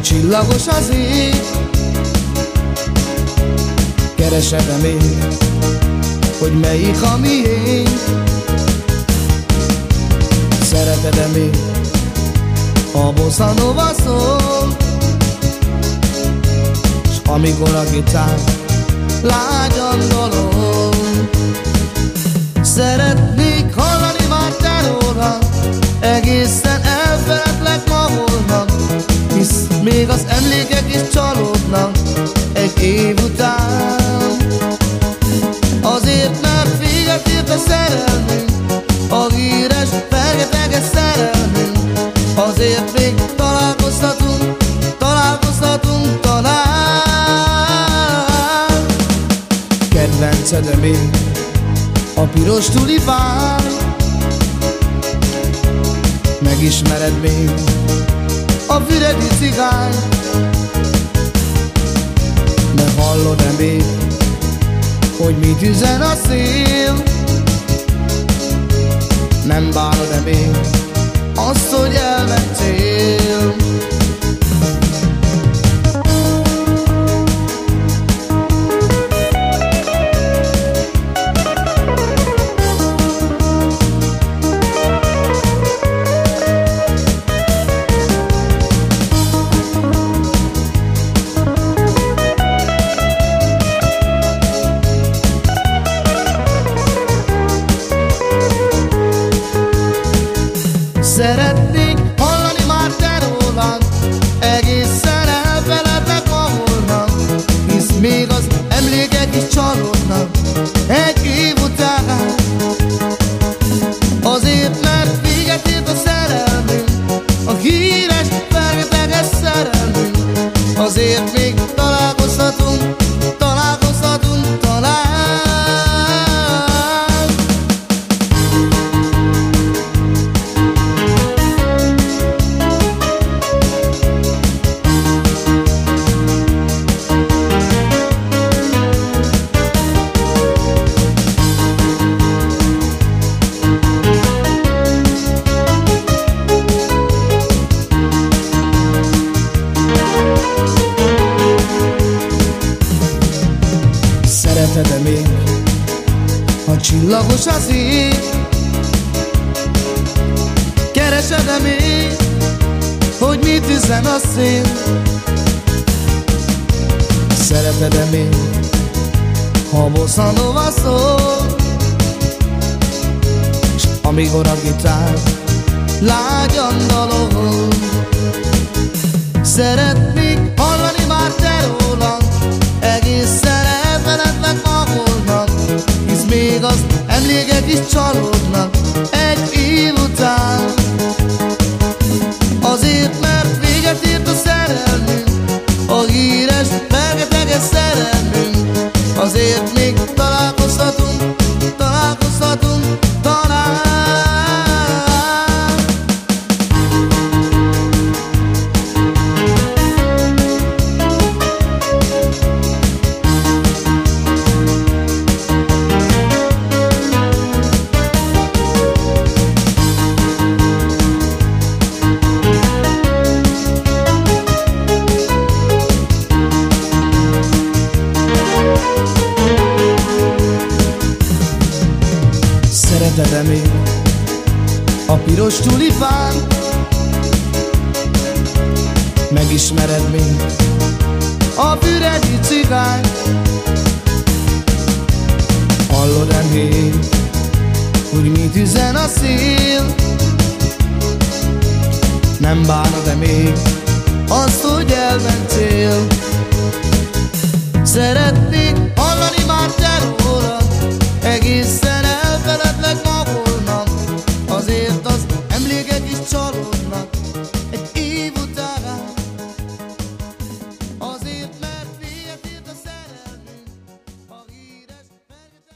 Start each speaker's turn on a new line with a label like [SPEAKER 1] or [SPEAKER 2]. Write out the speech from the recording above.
[SPEAKER 1] Csillagos az ég. Keresed-e még, hogy melyik a miénk. Szereted-e még a bossa nova szól S amikor a gitár lágyan dalol Szeretnék még az emlékek is csalódnak Egy év után. Azért mert véget ért a szerelmünk A híres, fergeteges szerelmünk. Azért még találkozhatunk, találkozhatunk talán. Kedvenced még a piros tulipán. Megismered még a füredi cigány. De hallod-e még, hogy mit üzen a szél? Nem bánod-e még azt, hogy elmentél Szereted-e még, ha csillagos az ég? Keresed-e még, hogy mit üzen a szél? Szereted-e még, ha bossa nova szól? S amikor a gitár lágyan dalol Szeretnék Azért Szereted-e még a piros tulipán? Megismered még a füredi cigány? Hallod-e még, hogy mit üzen a szél? Nem bánod-e még azt, hogy elmentél?